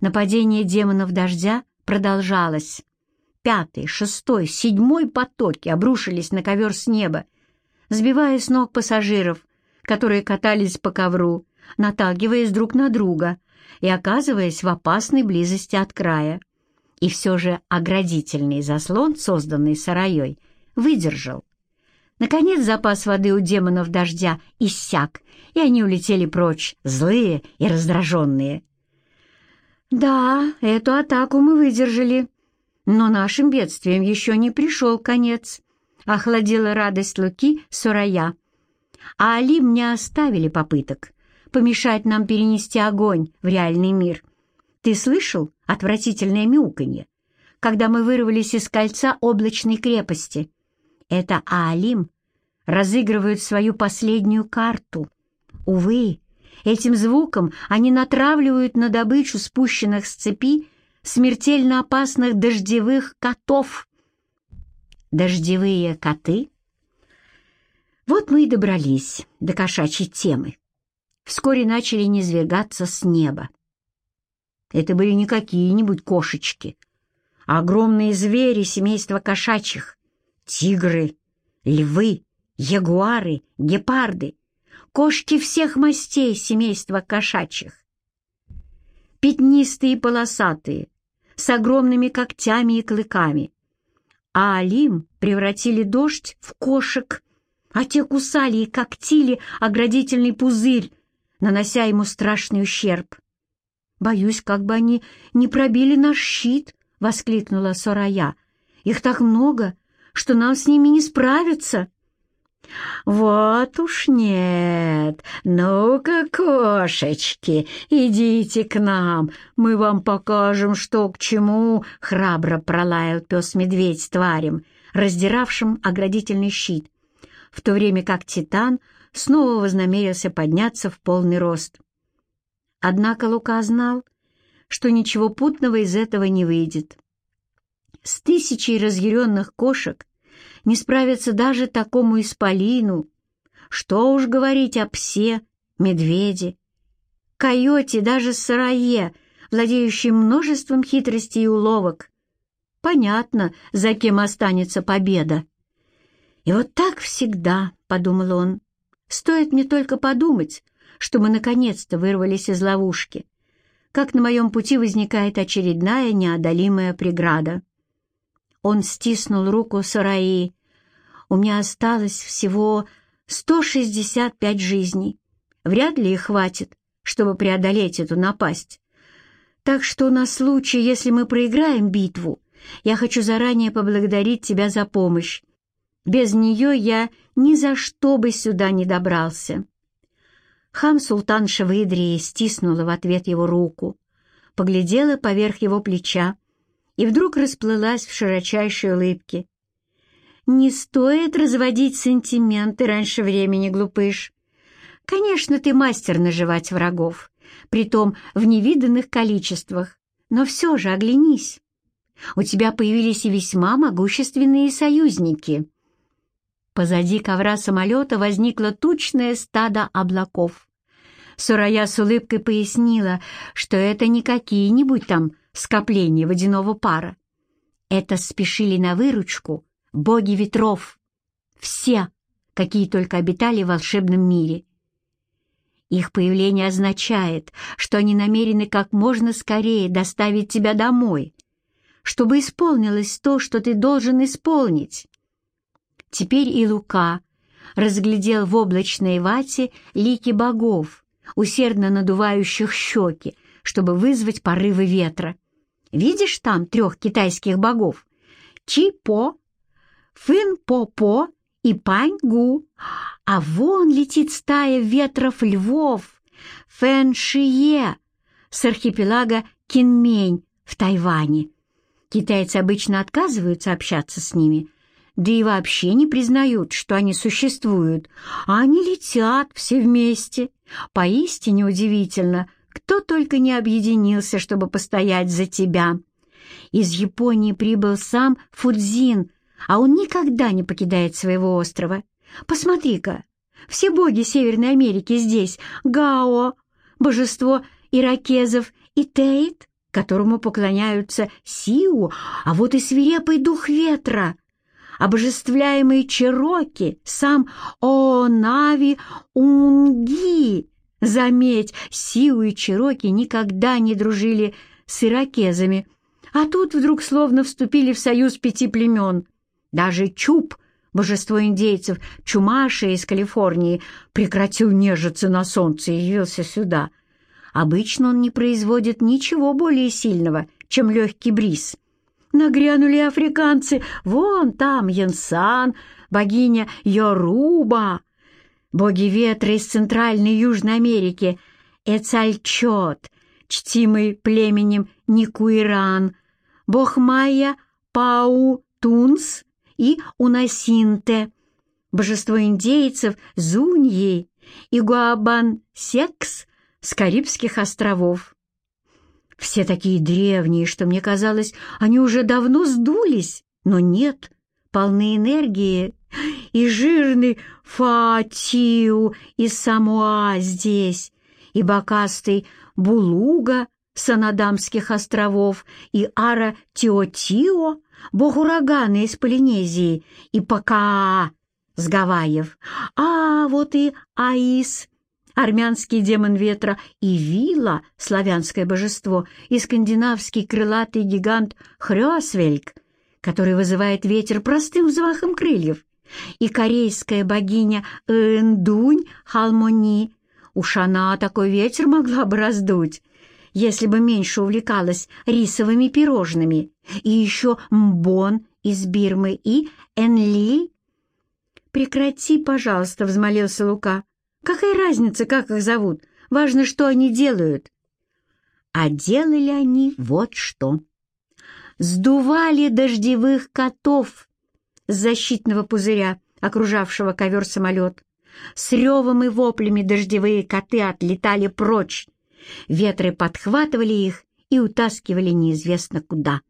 Нападение демонов дождя продолжалось. Пятый, шестой, седьмой потоки обрушились на ковер с неба, сбивая с ног пассажиров, которые катались по ковру, наталкиваясь друг на друга и оказываясь в опасной близости от края. И все же оградительный заслон, созданный сараей, выдержал. Наконец запас воды у демонов дождя иссяк, и они улетели прочь, злые и раздраженные. «Да, эту атаку мы выдержали, но нашим бедствием еще не пришел конец», — охладила радость Луки Сурая. «А Алим не оставили попыток помешать нам перенести огонь в реальный мир. Ты слышал отвратительное мяуканье, когда мы вырвались из кольца облачной крепости? Это Аалим разыгрывают свою последнюю карту. Увы, этим звуком они натравливают на добычу спущенных с цепи смертельно опасных дождевых котов. Дождевые коты? Вот мы и добрались до кошачьей темы. Вскоре начали низвергаться с неба. Это были не какие-нибудь кошечки, а огромные звери семейства кошачьих, тигры, львы, ягуары, гепарды, кошки всех мастей семейства кошачьих. Пятнистые и полосатые, с огромными когтями и клыками. А Алим превратили дождь в кошек, а те кусали и когтили оградительный пузырь, нанося ему страшный ущерб. «Боюсь, как бы они не пробили наш щит», — воскликнула Сорая. «Их так много, что нам с ними не справиться». «Вот уж нет! Ну-ка, кошечки, идите к нам, мы вам покажем, что к чему!» — храбро пролаял пес-медведь тварем, раздиравшим оградительный щит, в то время как Титан снова вознамерился подняться в полный рост. Однако Лука знал, что ничего путного из этого не выйдет. С тысячей разъяренных кошек не справится даже такому исполину. Что уж говорить о псе, медведе, койоте, даже сарае, владеющем множеством хитростей и уловок. Понятно, за кем останется победа. И вот так всегда, — подумал он, — стоит мне только подумать, что мы наконец-то вырвались из ловушки, как на моем пути возникает очередная неодолимая преграда. Он стиснул руку Сараи. «У меня осталось всего 165 жизней. Вряд ли их хватит, чтобы преодолеть эту напасть. Так что на случай, если мы проиграем битву, я хочу заранее поблагодарить тебя за помощь. Без нее я ни за что бы сюда не добрался». Хам-султан Шавыдрии стиснула в ответ его руку, поглядела поверх его плеча и вдруг расплылась в широчайшей улыбке. «Не стоит разводить сантименты раньше времени, глупыш. Конечно, ты мастер наживать врагов, притом в невиданных количествах, но все же оглянись. У тебя появились и весьма могущественные союзники». Позади ковра самолета возникло тучное стадо облаков. Сурая с улыбкой пояснила, что это не какие-нибудь там скопление водяного пара. Это спешили на выручку боги ветров. Все, какие только обитали в волшебном мире. Их появление означает, что они намерены как можно скорее доставить тебя домой, чтобы исполнилось то, что ты должен исполнить. Теперь и Лука разглядел в облачной вате лики богов, усердно надувающих щеки, чтобы вызвать порывы ветра. Видишь там трех китайских богов? Чи-по, Фын-по-по и Пань-гу. А вон летит стая ветров львов, Фэн-шие с архипелага Кинмень в Тайване. Китайцы обычно отказываются общаться с ними, да и вообще не признают, что они существуют, а они летят все вместе. Поистине удивительно — кто только не объединился, чтобы постоять за тебя. Из Японии прибыл сам Фудзин, а он никогда не покидает своего острова. Посмотри-ка, все боги Северной Америки здесь, Гао, божество иракезов и Тейт. которому поклоняются Сиу, а вот и свирепый дух ветра, обожествляемый Чероки, сам Онави Унги. Заметь, Сиу и Чероки никогда не дружили с иракезами, а тут вдруг словно вступили в союз пяти племен. Даже Чуб, божество индейцев, Чумаши из Калифорнии, прекратил нежиться на солнце и явился сюда. Обычно он не производит ничего более сильного, чем легкий бриз. Нагрянули африканцы, вон там Янсан, богиня Йоруба, боги ветра из Центральной Южной Америки, Эцальчот, чтимый племенем Никуиран, бог майя Пау Тунс и Унасинте, божество индейцев Зуньи и Гуабан Секс с Карибских островов. Все такие древние, что мне казалось, они уже давно сдулись, но нет, полны энергии, и жирный Фатиу из Самуа здесь, и бокастый Булуга с Анадамских островов, и Ара Тиотио, бог урагана из Полинезии, и Пакаа с Гавайев, а вот и Аис армянский демон ветра, и Вила, славянское божество, и скандинавский крылатый гигант Хрёсвельк, который вызывает ветер простым взмахом крыльев, и корейская богиня Эндунь Халмони. Уж она такой ветер могла бы раздуть, если бы меньше увлекалась рисовыми пирожными, и еще Мбон из Бирмы и Энли. «Прекрати, пожалуйста», — взмолился Лука. Какая разница, как их зовут? Важно, что они делают. А делали они вот что. Сдували дождевых котов с защитного пузыря, окружавшего ковер-самолет. С ревом и воплями дождевые коты отлетали прочь. Ветры подхватывали их и утаскивали неизвестно куда.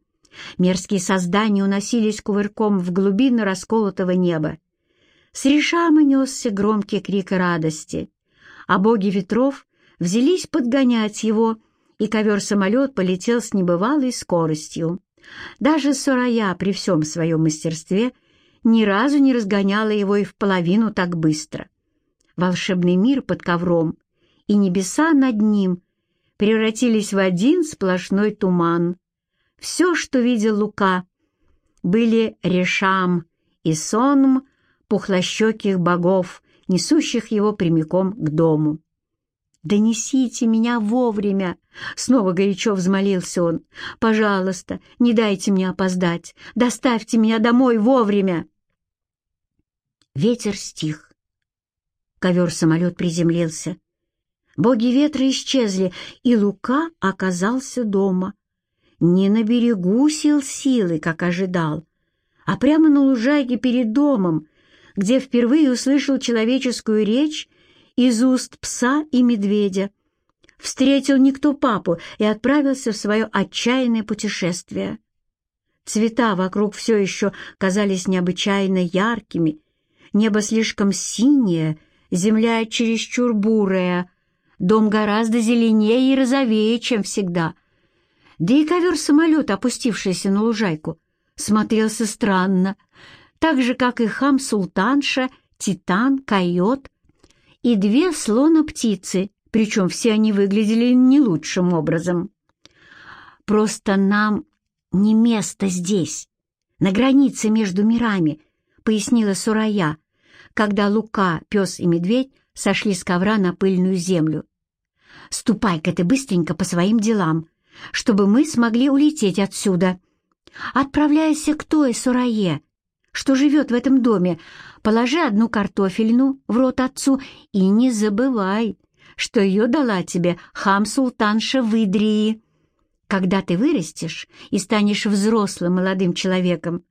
Мерзкие создания уносились кувырком в глубины расколотого неба. С решама несся громкий крик радости, а боги ветров взялись подгонять его, и ковер-самолет полетел с небывалой скоростью. Даже Сурая при всем своем мастерстве ни разу не разгоняла его и в половину так быстро. Волшебный мир под ковром и небеса над ним превратились в один сплошной туман. Все, что видел Лука, были Решам и Сонм пухлощеких богов, несущих его прямиком к дому. «Донесите меня вовремя!» — снова горячо взмолился он. «Пожалуйста, не дайте мне опоздать. Доставьте меня домой вовремя!» Ветер стих. Ковер-самолет приземлился. Боги ветра исчезли, и Лука оказался дома. Не на берегу сил силы, как ожидал, а прямо на лужайке перед домом, где впервые услышал человеческую речь из уст пса и медведя. Встретил никто папу и отправился в свое отчаянное путешествие. Цвета вокруг все еще казались необычайно яркими, небо слишком синее, земля чересчур бурая, дом гораздо зеленее и розовее, чем всегда. Да и ковер-самолет, опустившийся на лужайку, смотрелся странно, так же, как и хам-султанша, титан, койот и две слона-птицы, причем все они выглядели не лучшим образом. «Просто нам не место здесь, на границе между мирами», — пояснила Сурая, когда Лука, пес и медведь сошли с ковра на пыльную землю. «Ступай-ка ты быстренько по своим делам, чтобы мы смогли улететь отсюда. Отправляйся к той Сурае, что живет в этом доме, положи одну картофельну в рот отцу и не забывай, что ее дала тебе хам-султанша Выдрии. Когда ты вырастешь и станешь взрослым молодым человеком,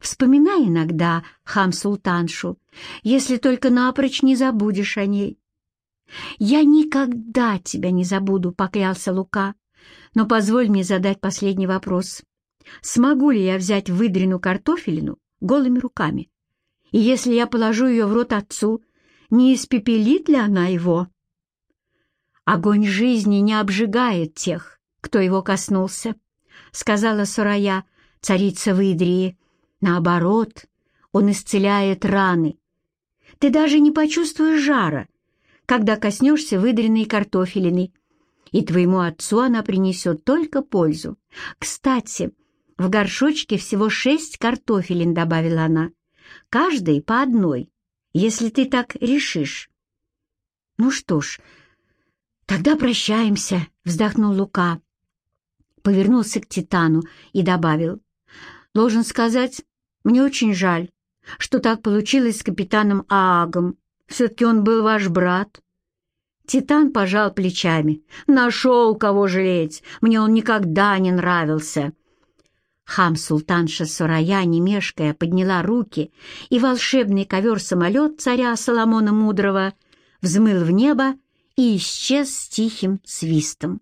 вспоминай иногда хам-султаншу, если только напрочь не забудешь о ней. «Я никогда тебя не забуду», — поклялся Лука. «Но позволь мне задать последний вопрос. Смогу ли я взять выдрину картофелину голыми руками. И если я положу ее в рот отцу, не испепелит ли она его? Огонь жизни не обжигает тех, кто его коснулся», — сказала Сурая, царица Выдрии. «Наоборот, он исцеляет раны. Ты даже не почувствуешь жара, когда коснешься выдренной картофелины, и твоему отцу она принесет только пользу. Кстати, в горшочке всего шесть картофелин», — добавила она, — «каждой по одной, если ты так решишь». «Ну что ж, тогда прощаемся», — вздохнул Лука. Повернулся к Титану и добавил. «Должен сказать, мне очень жаль, что так получилось с капитаном Аагом. Все-таки он был ваш брат». Титан пожал плечами. «Нашел, кого жалеть! Мне он никогда не нравился!» Хам-султанша Сурая, не мешкая, подняла руки, и волшебный ковер-самолет царя Соломона Мудрого — взмыл в небо и исчез с тихим свистом.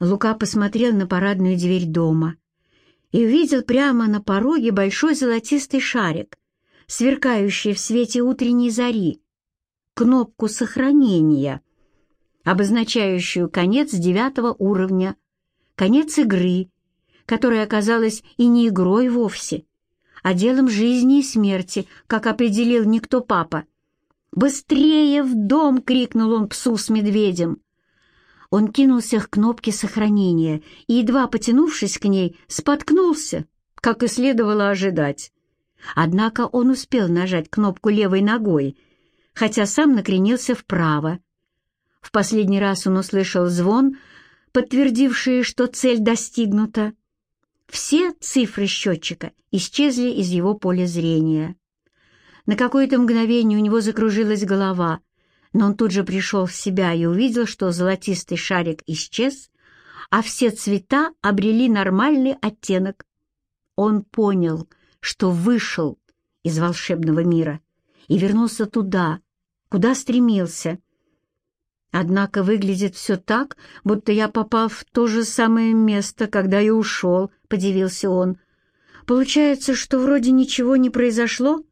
Лука посмотрел на парадную дверь дома и увидел прямо на пороге большой золотистый шарик, сверкающий в свете утренней зари, кнопку сохранения, обозначающую конец девятого уровня, конец игры, которая оказалась и не игрой вовсе, а делом жизни и смерти, как определил никто папа. «Быстрее в дом!» — крикнул он псу с медведем. Он кинулся к кнопке сохранения и, едва потянувшись к ней, споткнулся, как и следовало ожидать. Однако он успел нажать кнопку левой ногой, хотя сам накренился вправо. В последний раз он услышал звон, подтвердивший, что цель достигнута. Все цифры счетчика исчезли из его поля зрения. На какое-то мгновение у него закружилась голова, но он тут же пришел в себя и увидел, что золотистый шарик исчез, а все цвета обрели нормальный оттенок. Он понял, что вышел из волшебного мира и вернулся туда, куда стремился. Однако выглядит все так, будто я попал в то же самое место, когда и ушел, — подивился он. Получается, что вроде ничего не произошло?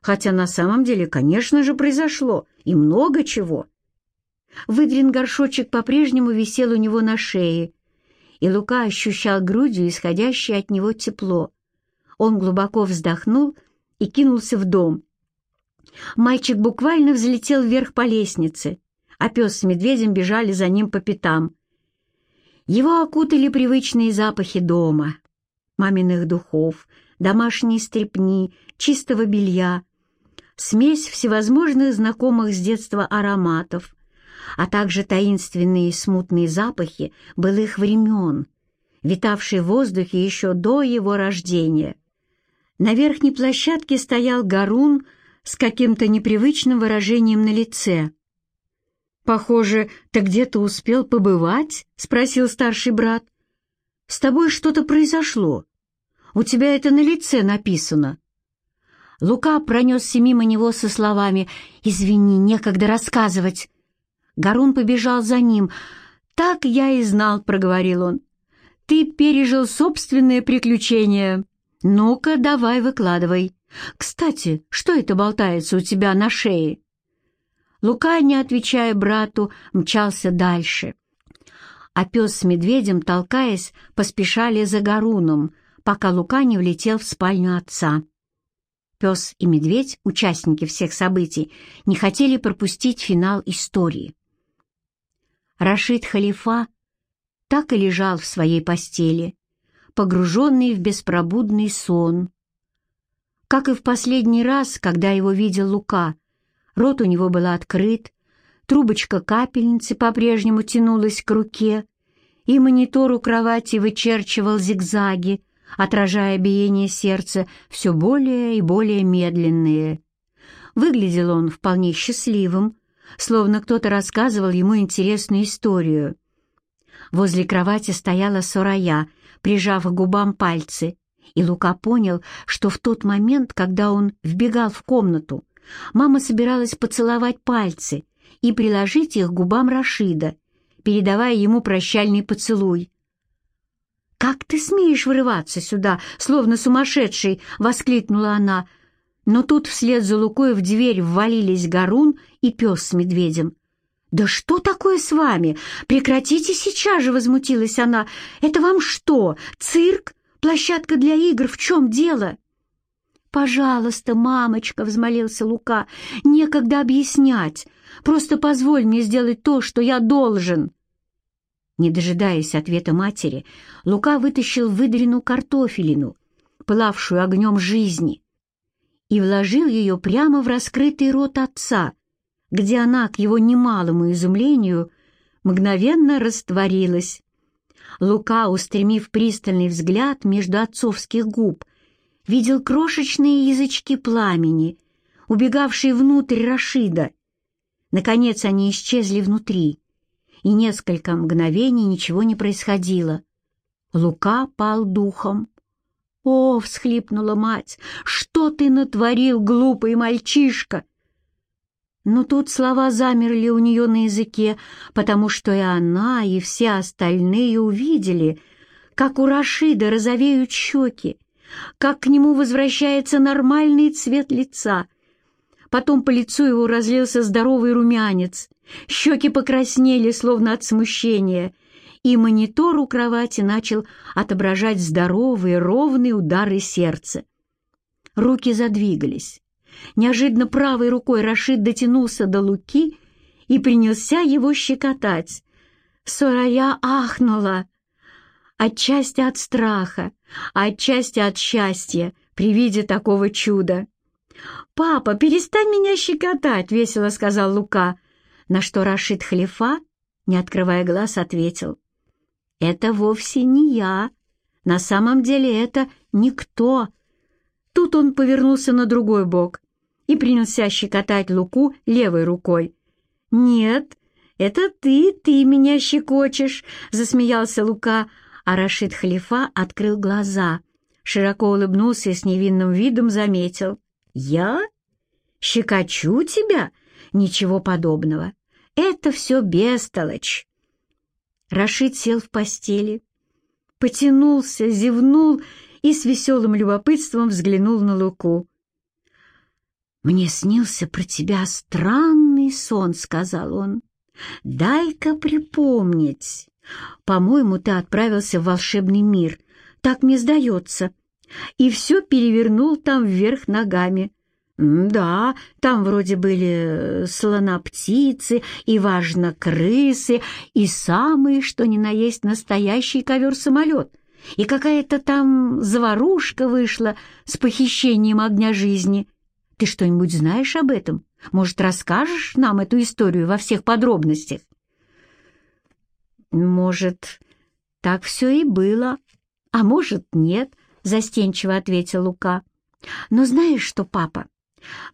хотя на самом деле, конечно же, произошло и много чего. Выдрин горшочек по-прежнему висел у него на шее, и Лука ощущал грудью исходящее от него тепло. Он глубоко вздохнул и кинулся в дом. Мальчик буквально взлетел вверх по лестнице, а пес с медведем бежали за ним по пятам. Его окутали привычные запахи дома, маминых духов, домашней стрепни, чистого белья, смесь всевозможных знакомых с детства ароматов, а также таинственные смутные запахи былых времен, витавшие в воздухе еще до его рождения. На верхней площадке стоял Гарун с каким-то непривычным выражением на лице. «Похоже, ты где-то успел побывать?» — спросил старший брат. «С тобой что-то произошло. У тебя это на лице написано». Лука пронесся мимо него со словами «Извини, некогда рассказывать». Гарун побежал за ним. «Так я и знал», — проговорил он. «Ты пережил собственные приключения. Ну-ка, давай выкладывай. Кстати, что это болтается у тебя на шее?» Лука, не отвечая брату, мчался дальше. А пес с медведем, толкаясь, поспешали за Гаруном, пока Лука не влетел в спальню отца. Пес и медведь, участники всех событий, не хотели пропустить финал истории. Рашид Халифа так и лежал в своей постели, погруженный в беспробудный сон. Как и в последний раз, когда его видел Лука, рот у него был открыт, трубочка капельницы по-прежнему тянулась к руке, и монитор у кровати вычерчивал зигзаги, отражая биение сердца все более и более медленные. Выглядел он вполне счастливым, словно кто-то рассказывал ему интересную историю. Возле кровати стояла Сурая, прижав к губам пальцы, и Лука понял, что в тот момент, когда он вбегал в комнату, мама собиралась поцеловать пальцы и приложить их к губам Рашида, передавая ему прощальный поцелуй. «Как ты смеешь врываться сюда, словно сумасшедший!» — воскликнула она. Но тут вслед за Лукой в дверь ввалились Гарун и пес с медведем. «Да что такое с вами? Прекратите сейчас же!» — возмутилась она. «Это вам что, цирк? Площадка для игр? В чем дело?» «Пожалуйста, мамочка!» — взмолился Лука. «Некогда объяснять. Просто позволь мне сделать то, что я должен». Не дожидаясь ответа матери, Лука вытащил выдренную картофелину, пылавшую огнем жизни, и вложил ее прямо в раскрытый рот отца, где она, к его немалому изумлению, мгновенно растворилась. Лука, устремив пристальный взгляд между отцовских губ, видел крошечные язычки пламени, убегавшие внутрь Рашида. Наконец они исчезли внутри, и несколько мгновений ничего не происходило. Лука пал духом. «О!» — всхлипнула мать. «Что ты натворил, глупый мальчишка?» Но тут слова замерли у нее на языке, потому что и она, и все остальные увидели, как у Рашида розовеют щеки, как к нему возвращается нормальный цвет лица. Потом по лицу его разлился здоровый румянец, щеки покраснели, словно от смущения, и монитор у кровати начал отображать здоровые, ровные удары сердца. Руки задвигались. Неожиданно правой рукой Рашид дотянулся до Луки и принялся его щекотать. Сорая ахнула, отчасти от страха, отчасти от счастья при виде такого чуда. «Папа, перестань меня щекотать!» — весело сказал Лука, на что Рашид Халифа, не открывая глаз, ответил. «Это вовсе не я. На самом деле это никто». Тут он повернулся на другой бок и принялся щекотать Луку левой рукой. «Нет, это ты, ты меня щекочешь!» — засмеялся Лука, а Рашид Халифа открыл глаза, широко улыбнулся и с невинным видом заметил. «Я? Щекочу тебя? Ничего подобного. Это все бестолочь!» Рашид сел в постели, потянулся, зевнул и с веселым любопытством взглянул на Луку. «Мне снился про тебя странный сон», — сказал он. «Дай-ка припомнить. По-моему, ты отправился в волшебный мир, так мне сдается, и все перевернул там вверх ногами. Да, там вроде были слона-птицы и, важно, крысы, и самый, что ни на есть, настоящий ковер-самолет. И какая-то там заварушка вышла с похищением огня жизни». Ты что-нибудь знаешь об этом? Может, расскажешь нам эту историю во всех подробностях?» «Может, так все и было, а может, нет», — застенчиво ответил Лука. «Но знаешь что, папа,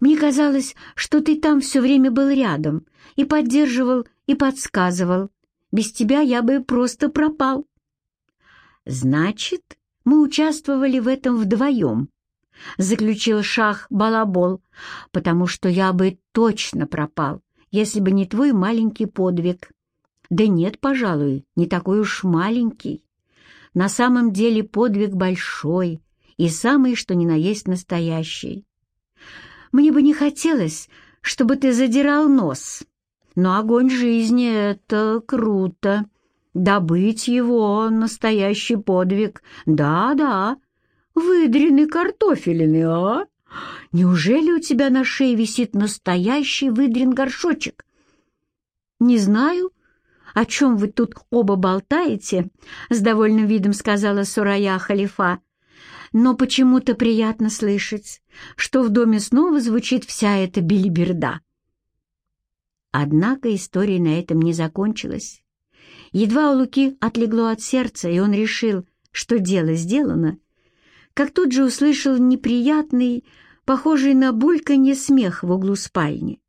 мне казалось, что ты там все время был рядом и поддерживал, и подсказывал. Без тебя я бы просто пропал». «Значит, мы участвовали в этом вдвоем», — заключил Шах Балабол, «потому что я бы точно пропал, если бы не твой маленький подвиг». «Да нет, пожалуй, не такой уж маленький. На самом деле подвиг большой и самый, что ни на есть настоящий. Мне бы не хотелось, чтобы ты задирал нос, но огонь жизни — это круто. Добыть его — настоящий подвиг. Да-да, Выдренный картофелины, а? Неужели у тебя на шее висит настоящий выдрен горшочек? Не знаю, о чем вы тут оба болтаете, с довольным видом сказала Сурая Халифа. Но почему-то приятно слышать, что в доме снова звучит вся эта билиберда. Однако история на этом не закончилась. Едва у Луки отлегло от сердца, и он решил, что дело сделано, как тут же услышал неприятный, похожий на бульканье смех в углу спальни,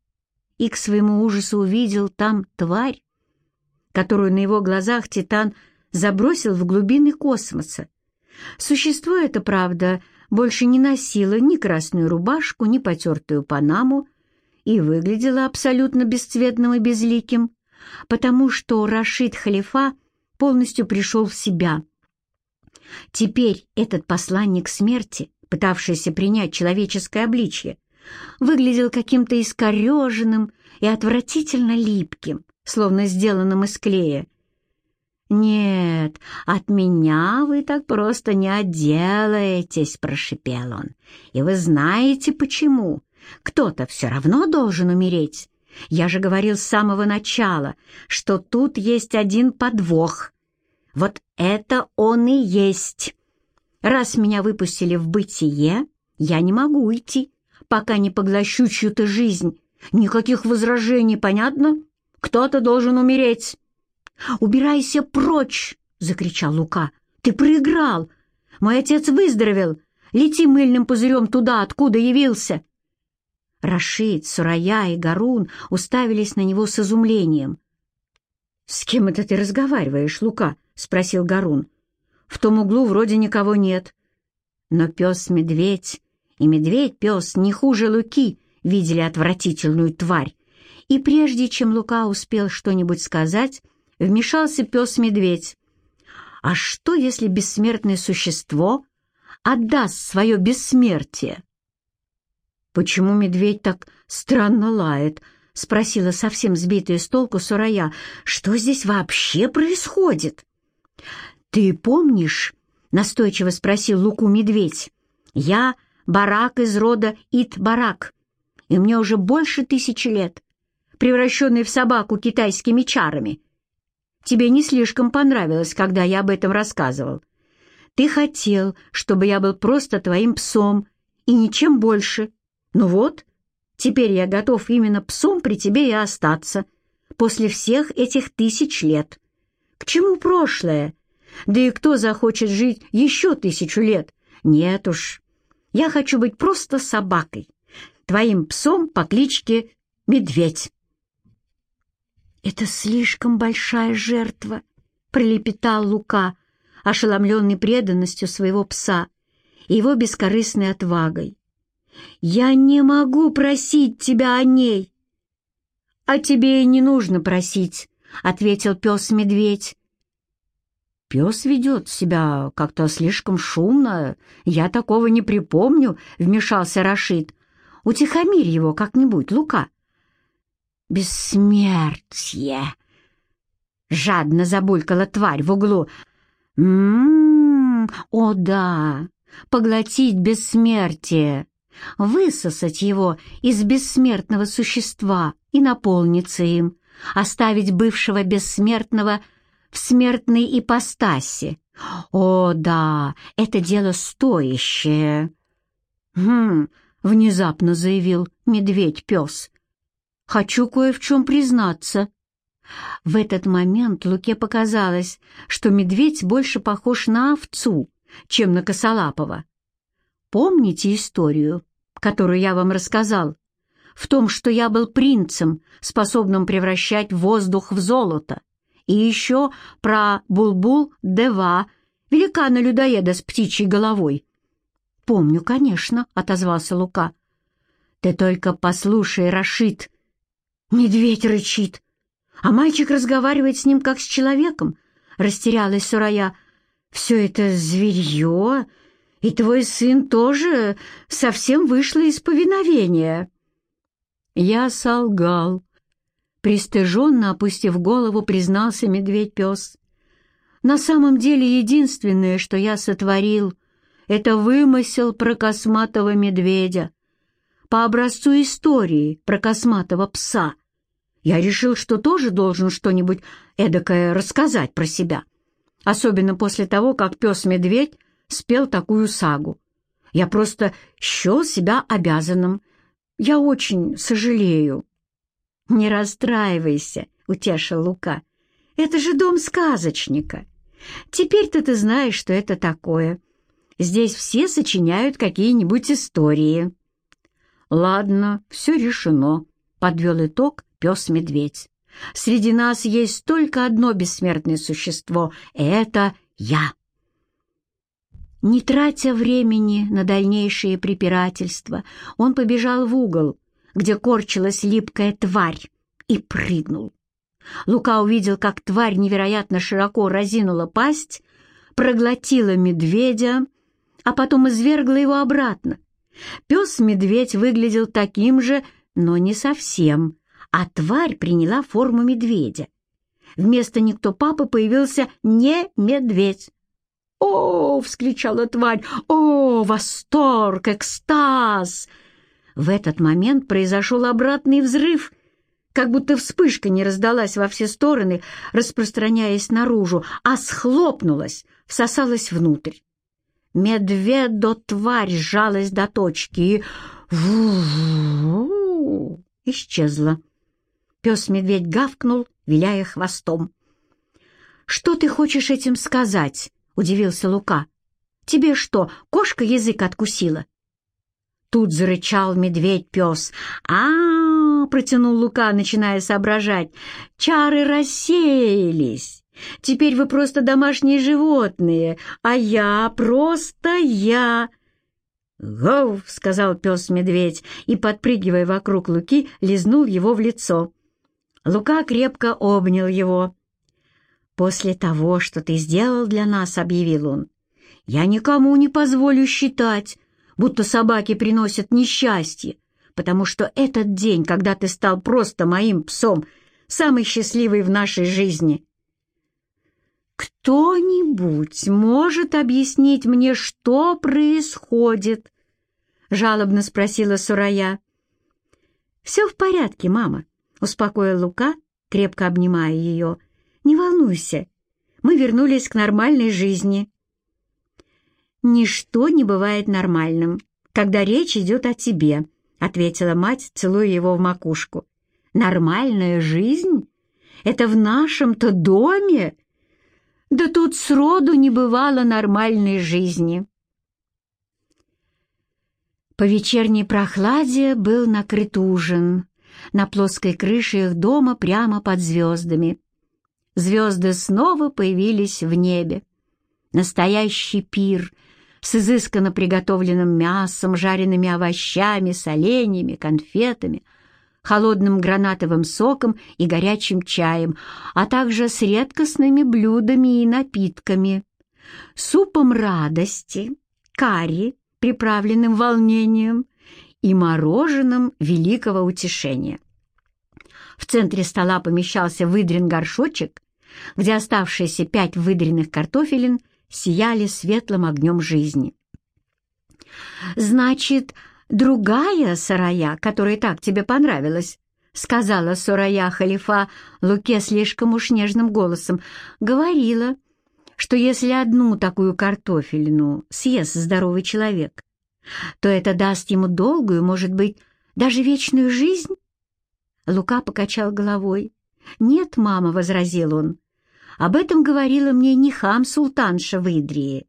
и к своему ужасу увидел там тварь, которую на его глазах Титан забросил в глубины космоса. Существо это, правда, больше не носило ни красную рубашку, ни потертую панаму и выглядело абсолютно бесцветным и безликим, потому что Рашид Халифа полностью пришел в себя — Теперь этот посланник смерти, пытавшийся принять человеческое обличье, выглядел каким-то искореженным и отвратительно липким, словно сделанным из клея. «Нет, от меня вы так просто не отделаетесь», — прошипел он. «И вы знаете, почему? Кто-то все равно должен умереть. Я же говорил с самого начала, что тут есть один подвох. Вот это он и есть. Раз меня выпустили в бытие, я не могу уйти, пока не поглощу чью-то жизнь. Никаких возражений, понятно? Кто-то должен умереть». «Убирайся прочь!» — закричал Лука. «Ты проиграл! Мой отец выздоровел! Лети мыльным пузырем туда, откуда явился!» Рашид, Сурая и Гарун уставились на него с изумлением. «С кем это ты разговариваешь, Лука?» — спросил Гарун. «В том углу вроде никого нет». Но пес-медведь и медведь-пес не хуже Луки видели отвратительную тварь. И прежде чем Лука успел что-нибудь сказать, вмешался пес-медведь. А что, если бессмертное существо отдаст свое бессмертие? «Почему медведь так странно лает?» — спросила совсем сбитая с толку Сурая. «Что здесь вообще происходит?» «Ты помнишь?» — настойчиво спросил Луку медведь. «Я барак из рода Ит-Барак, и мне уже больше тысячи лет, превращенный в собаку китайскими чарами. Тебе не слишком понравилось, когда я об этом рассказывал. Ты хотел, чтобы я был просто твоим псом и ничем больше. Ну вот, теперь я готов именно псом при тебе и остаться, после всех этих тысяч лет. К чему прошлое? Да и кто захочет жить еще тысячу лет? Нет уж, я хочу быть просто собакой, твоим псом по кличке Медведь. «Это слишком большая жертва», — пролепетал Лука, ошеломленный преданностью своего пса и его бескорыстной отвагой. «Я не могу просить тебя о ней!» «А тебе и не нужно просить», — ответил пес-медведь. «Пес ведет себя как-то слишком шумно. Я такого не припомню», — вмешался Рашид. «Утихомирь его как-нибудь, Лука». «Бессмертие!» Жадно забулькала тварь в углу. «М-м-м, о да, поглотить бессмертие, высосать его из бессмертного существа и наполниться им, оставить бывшего бессмертного в смертной ипостаси. О да, это дело стоящее!» «Хм», — внезапно заявил медведь-пес, Хочу кое в чем признаться». В этот момент Луке показалось, что медведь больше похож на овцу, чем на косолапого. Помните историю, которую я вам рассказал? В том, что я был принцем, способным превращать воздух в золото. И еще про Булбул-Дева, великана-людоеда с птичьей головой. «Помню, конечно», — отозвался Лука. «Ты только послушай, Рашид», Медведь рычит, а мальчик разговаривает с ним как с человеком. Растерялась Сурая. Все это зверье, и твой сын тоже совсем вышло из повиновения. Я солгал. Пристыженно опустив голову, признался медведь-пес. На самом деле единственное, что я сотворил, это вымысел про косматого медведя по образцу истории про косматого пса. Я решил, что тоже должен что-нибудь эдакое рассказать про себя, особенно после того, как пес-медведь спел такую сагу. Я просто счел себя обязанным. Я очень сожалею. «Не расстраивайся», — утешил Лука. «Это же дом сказочника. Теперь-то ты знаешь, что это такое. Здесь все сочиняют какие-нибудь истории». «Ладно, все решено», — подвел итог пес-медведь. «Среди нас есть только одно бессмертное существо — это я». Не тратя времени на дальнейшие препирательства, он побежал в угол, где корчилась липкая тварь, и прыгнул. Лука увидел, как тварь невероятно широко разинула пасть, проглотила медведя, а потом извергла его обратно. Пес-медведь выглядел таким же, но не совсем, а тварь приняла форму медведя. Вместо никто папы появился не медведь. «О!» — вскричала тварь. «О, восторг, экстаз!» В этот момент произошел обратный взрыв, как будто вспышка не раздалась во все стороны, распространяясь наружу, а схлопнулась, всосалась внутрь. Медведо-тварь сжалась до точки и исчезла. Пес-медведь гавкнул, виляя хвостом. «Что ты хочешь этим сказать?» — удивился Лука. «Тебе что, кошка язык откусила?» Тут зарычал медведь-пес. -а протянул Лука, начиная соображать. «Чары рассеялись. Теперь вы просто домашние животные, а я просто я». «Гов!» — сказал пес-медведь и, подпрыгивая вокруг Луки, лизнул его в лицо. Лука крепко обнял его. «После того, что ты сделал для нас, — объявил он, — я никому не позволю считать, будто собаки приносят несчастье, потому что этот день, когда ты стал просто моим псом, самый счастливый в нашей жизни». «Кто-нибудь может объяснить мне, что происходит?» — жалобно спросила Сурая. «Все в порядке, мама», — успокоил Лука, крепко обнимая ее. «Не волнуйся, мы вернулись к нормальной жизни». «Ничто не бывает нормальным, когда речь идет о тебе», — ответила мать, целуя его в макушку. «Нормальная жизнь? Это в нашем-то доме?» Да тут сроду не бывало нормальной жизни. По вечерней прохладе был накрыт ужин на плоской крыше их дома прямо под звездами. Звезды снова появились в небе. Настоящий пир с изысканно приготовленным мясом, жареными овощами, соленьями, конфетами — холодным гранатовым соком и горячим чаем, а также с редкостными блюдами и напитками, супом радости, карри, приправленным волнением, и мороженым великого утешения. В центре стола помещался выдрен горшочек, где оставшиеся пять выдренных картофелин сияли светлым огнем жизни. «Значит, другая сарая, которая так тебе понравилась», — сказала Сурая Халифа Луке слишком уж нежным голосом, говорила, что если одну такую картофелину съест здоровый человек, то это даст ему долгую, может быть, даже вечную жизнь? Лука покачал головой. «Нет, мама», — возразил он, — «об этом говорила мне не хам-султанша в Идрии.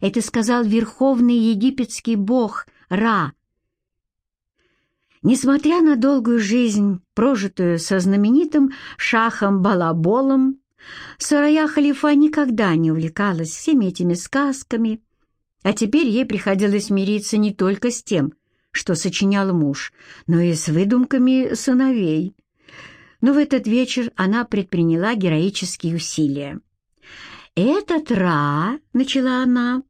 Это сказал верховный египетский бог Ра, Несмотря на долгую жизнь, прожитую со знаменитым шахом Балаболом, Сарая Халифа никогда не увлекалась всеми этими сказками, а теперь ей приходилось мириться не только с тем, что сочинял муж, но и с выдумками сыновей. Но в этот вечер она предприняла героические усилия. «Этот Ра», — начала она,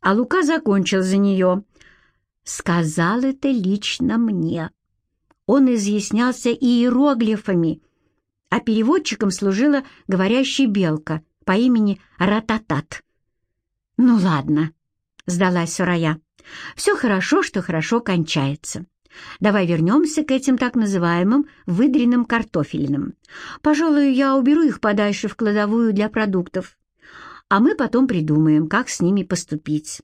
а Лука закончил за нее, сказал это лично мне. Он изъяснялся иероглифами, а переводчиком служила говорящая белка по имени Рататат. «Ну ладно», — сдалась Сурая, — «все хорошо, что хорошо кончается. Давай вернемся к этим так называемым выдренным картофелинам. Пожалуй, я уберу их подальше в кладовую для продуктов, а мы потом придумаем, как с ними поступить».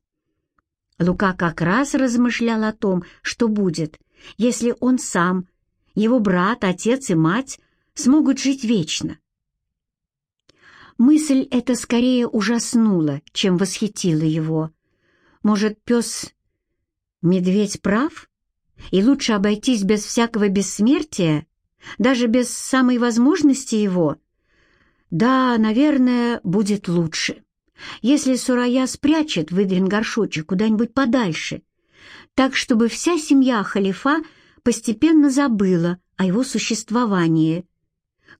Лука как раз размышлял о том, что будет, если он сам, его брат, отец и мать смогут жить вечно. Мысль эта скорее ужаснула, чем восхитила его. Может, пес-медведь прав? И лучше обойтись без всякого бессмертия, даже без самой возможности его? Да, наверное, будет лучше если Сурая спрячет выдрен горшочек куда-нибудь подальше, так, чтобы вся семья халифа постепенно забыла о его существовании.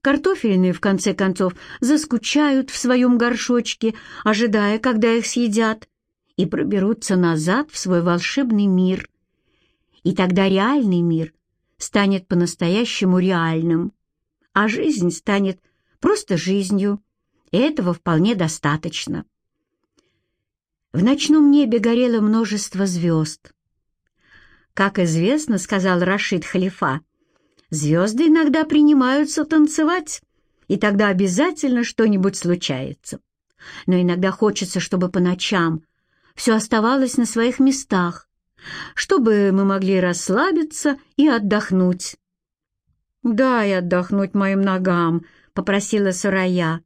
Картофельные, в конце концов, заскучают в своем горшочке, ожидая, когда их съедят, и проберутся назад в свой волшебный мир. И тогда реальный мир станет по-настоящему реальным, а жизнь станет просто жизнью, этого вполне достаточно. В ночном небе горело множество звезд. Как известно, сказал Рашид Халифа, звезды иногда принимаются танцевать, и тогда обязательно что-нибудь случается. Но иногда хочется, чтобы по ночам все оставалось на своих местах, чтобы мы могли расслабиться и отдохнуть. «Дай отдохнуть моим ногам», — попросила Сарая.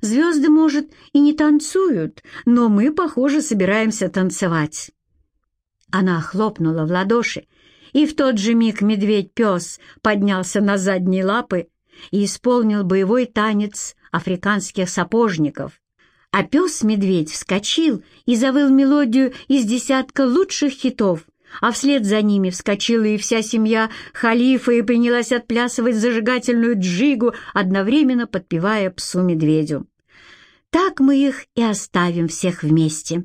«Звезды, может, и не танцуют, но мы, похоже, собираемся танцевать». Она хлопнула в ладоши, и в тот же миг медведь-пес поднялся на задние лапы и исполнил боевой танец африканских сапожников. А пес-медведь вскочил и завыл мелодию из десятка лучших хитов, а вслед за ними вскочила и вся семья халифа и принялась отплясывать зажигательную джигу, одновременно подпевая псу-медведю. Так мы их и оставим всех вместе.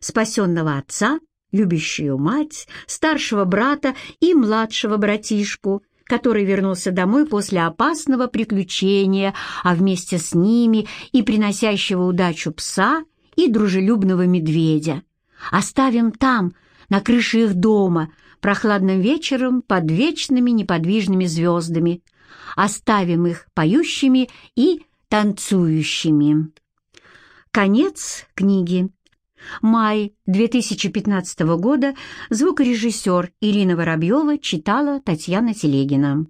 Спасенного отца, любящую мать, старшего брата и младшего братишку — который вернулся домой после опасного приключения, а вместе с ними и приносящего удачу пса и дружелюбного медведя. Оставим там, на крыше их дома, прохладным вечером под вечными неподвижными звездами. Оставим их поющими и танцующими. Конец книги. Май 2015 года звукорежиссер Ирина Воробьева читала Татьяна Телегина.